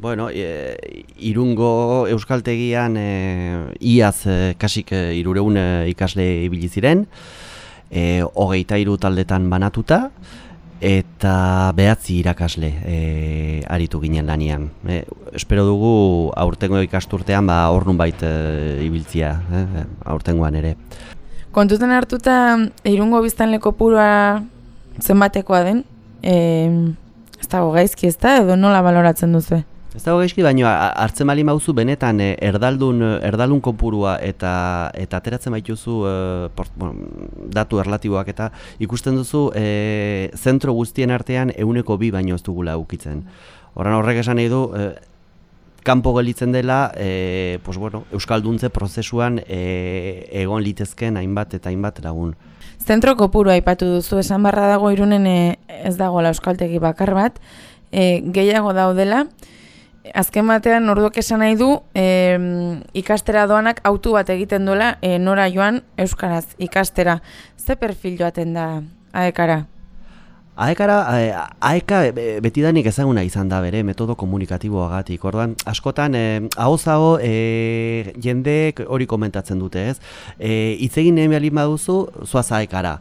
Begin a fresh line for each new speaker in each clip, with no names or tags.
Bueno, e, irungo euskaltegian e, iaz e, kasik e, irureun e, ikasle ibili ziren, e, hogeita iru taldetan banatuta, eta behatzi irakasle e, aritu ginen lanian. E, espero dugu aurtengo ikasturtean ba, ornun bait e, ibiltzia, e, aurtengoan ere.
Kontuten hartuta irungo biztanleko purua zenbatekoa den, e, ez dago gaizki ez da, edo nola baloratzen duzu?
Ez dago gaizki, baina hartzen mali mauzu benetan eh, erdaldun, erdalun kopurua eta eta ateratzen baituzu e, port, datu erlatiboak eta ikusten duzu e, zentro guztien artean euneko bi baino ez dugula ukitzen. Horan horrek esan nahi du, e, kanpo gelitzen dela, e, pues bueno, Euskalduntze prozesuan e, egon litezken hainbat eta hainbat lagun.
Zentro kopuru aipatu duzu, esan barra dago irunen ez dago la Euskaltegi bakar bat, e, gehiago daudela, azken batean orduak esan nahi du e, ikastera doanak autu bat egiten duela e, nora joan euskaraz ikastera. Ze perfil joaten da aekara?
Aekara, aeka betidanik ezaguna izan da bere metodo komunikatiboagatik. Ordan askotan e, ahozago e, jendeek hori komentatzen dute, ez? Eh, hitz egin egin baduzu, zoaz aekara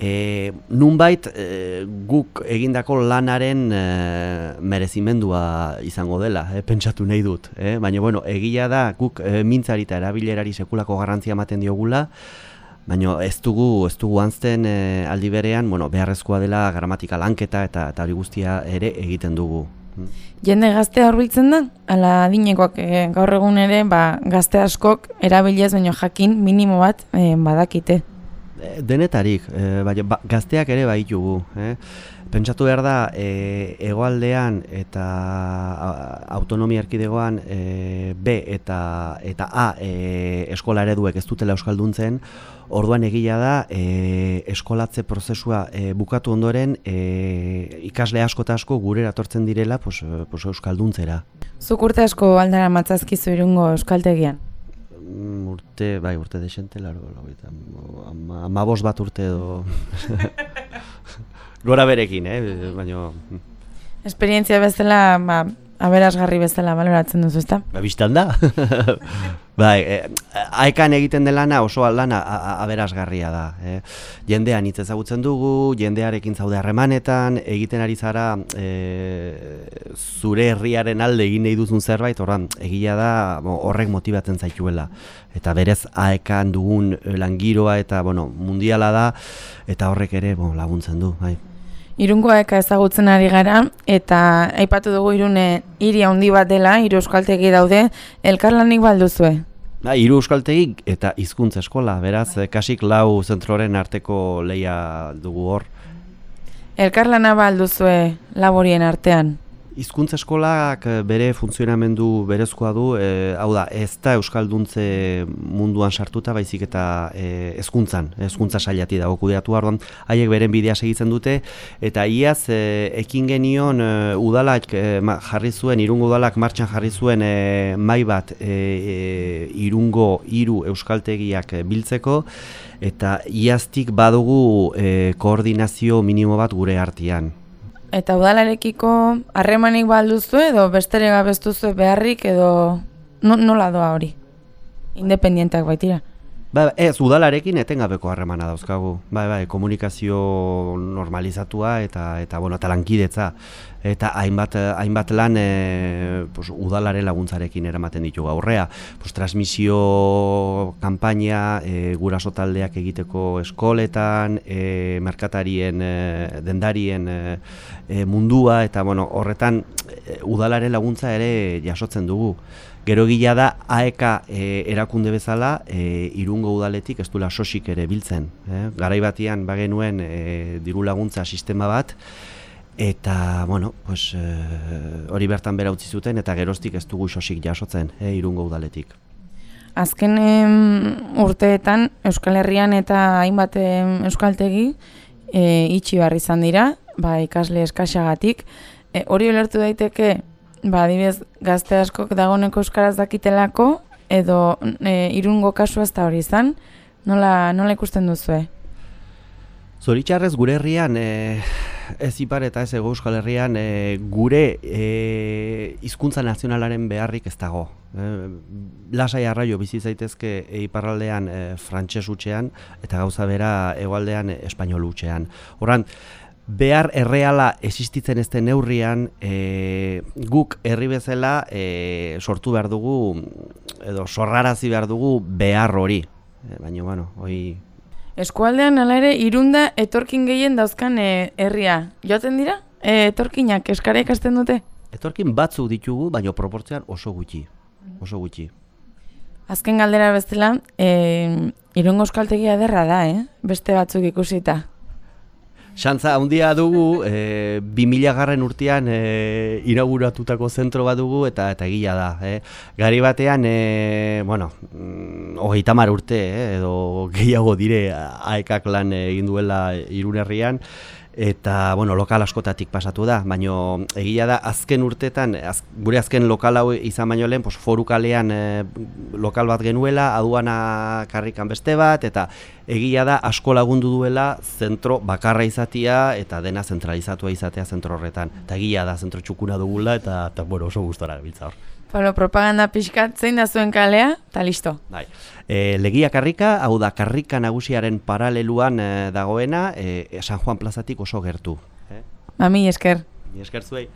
e, nunbait e, guk egindako lanaren e, merezimendua izango dela, e, pentsatu nahi dut. E? Baina, bueno, egia da guk e, mintzari eta erabilerari sekulako garrantzia ematen diogula, baina ez dugu, ez dugu anzten e, aldi berean, bueno, beharrezkoa dela gramatika lanketa eta eta hori guztia ere egiten dugu.
Jende gaztea horbiltzen da? Ala adinekoak e, gaur egun ere, ba, gazte askok erabiliaz baino jakin minimo bat e, badakite
denetarik, e, ba, gazteak ere baitugu. Eh? Pentsatu behar da, e, egoaldean eta autonomia erkidegoan e, B eta, eta A e, eskola ereduek ez dutela euskalduntzen, orduan egia da e, eskolatze prozesua e, bukatu ondoren e, ikasle asko eta asko gure atortzen direla pos, pos euskalduntzera.
Zuk urte asko aldara matzazkizu irungo euskaltegian?
Mm, urte, bai, urte desente, largo, ama, ama bos bat urte edo... Gora berekin, eh, baina... Mm.
Esperientzia bezala, ba, aberazgarri bezala baloratzen duzu, ezta?
Ba, biztan da. bai, e, aekan egiten den lana oso aldana aberazgarria da. Eh? Jendean hitz ezagutzen dugu, jendearekin zaude harremanetan, egiten ari zara e, zure herriaren alde egin nahi duzun zerbait, horran, egia da horrek motibatzen zaituela. Eta berez aekan dugun langiroa eta bueno, mundiala da, eta horrek ere bon, laguntzen du. Bai.
Irungoak ezagutzen ari gara eta aipatu dugu irune hiri handi bat dela, hiru euskaltegi daude, elkarlanik balduzue.
Da, hiru euskaltegi eta hizkuntza eskola, beraz, kasik lau zentroren arteko leia dugu hor.
Elkarlana balduzue laborien artean.
Hizkuntza eskolak eh, bere funtzionamendu berezkoa du, e, hau da, ez da Euskalduntze munduan sartuta, baizik eta e, ezkuntzan, ezkuntza sailati dago kudeatu arduan, haiek beren bidea segitzen dute, eta iaz e, ekin genion e, udalak jarri zuen, irungo udalak martxan jarri zuen e, mai bat e, irungo hiru euskaltegiak biltzeko, eta iaztik badugu e, koordinazio minimo bat gure artean.
Eta udalarekiko harremanik balduzu edo bestere gabestuzu beharrik edo nola doa hori? Independienteak baitira.
Ba, ez, udalarekin etengabeko harremana dauzkagu. Bai, bai, komunikazio normalizatua eta eta bueno, eta lankidetza eta hainbat hainbat lan e, pues, udalare laguntzarekin eramaten ditugu aurrea. Pues, transmisio kanpaina e, guraso taldeak egiteko eskoletan, e, merkatarien e, dendarien e, mundua eta bueno, horretan e, udalare laguntza ere jasotzen dugu. Gero gila da AEK e, erakunde bezala e, irungo udaletik ez duela sosik ere biltzen. Eh? Garai batian bagenuen e, diru laguntza sistema bat, Eta, bueno, pues, e, hori bertan bera utzi zuten eta geroztik ez dugu sosik jasotzen, e, irungo udaletik.
Azken urteetan Euskal Herrian eta hainbat euskaltegi e, itxi barri izan dira, ba, ikasle eskaxagatik. E, hori ulertu daiteke, ba, dibez, gazte askok dagoneko euskaraz dakitelako, edo e, irungo kasua ez da hori izan, nola, nola ikusten duzue?
Zoritxarrez gure herrian, e, ez ipar eta ez ego Euskal Herrian e, gure e, hizkuntza nazionalaren beharrik ez dago. E, lasai arraio bizi zaitezke e, iparraldean e, frantses utxean eta gauza bera hegoaldean e, espainol utxean. Horan, behar erreala existitzen ez den neurrian e, guk herri bezala e, sortu behar dugu edo sorrarazi behar dugu behar hori. E, baina, bueno, hoi
Eskualdean hala ere irunda etorkin gehien dauzkan e, herria. Joaten dira? E, etorkinak eskara ikasten dute?
Etorkin batzuk ditugu, baina proportzean oso gutxi. Oso gutxi.
Azken galdera bestela, e, irungo euskaltegia ederra da, eh? Beste batzuk ikusita.
Xantza, handia dugu, e, 2000 garren urtean e, inauguratutako zentro bat dugu eta eta egia da. Eh? Gari batean, e, bueno, mm, hogeita mar urte, eh? edo gehiago dire aekak lan egin duela irunerrian, eta bueno, lokal askotatik pasatu da, baino egia da azken urtetan, az, gure azken lokal hau izan baino lehen, pos, foru kalean e, lokal bat genuela, aduana karrikan beste bat, eta egia da asko lagundu duela zentro bakarra izatea eta dena zentralizatua izatea zentro horretan. Eta egia da zentro txukuna dugula eta, eta bueno, oso gustora gabiltza hor.
Bueno, propaganda pixkat, zein da zuen kalea, eta listo.
Bai. E, legia karrika, hau da karrika nagusiaren paraleluan e, dagoena, e, San Juan plazatik oso gertu. Eh?
Mami, esker.
Mi esker zuei.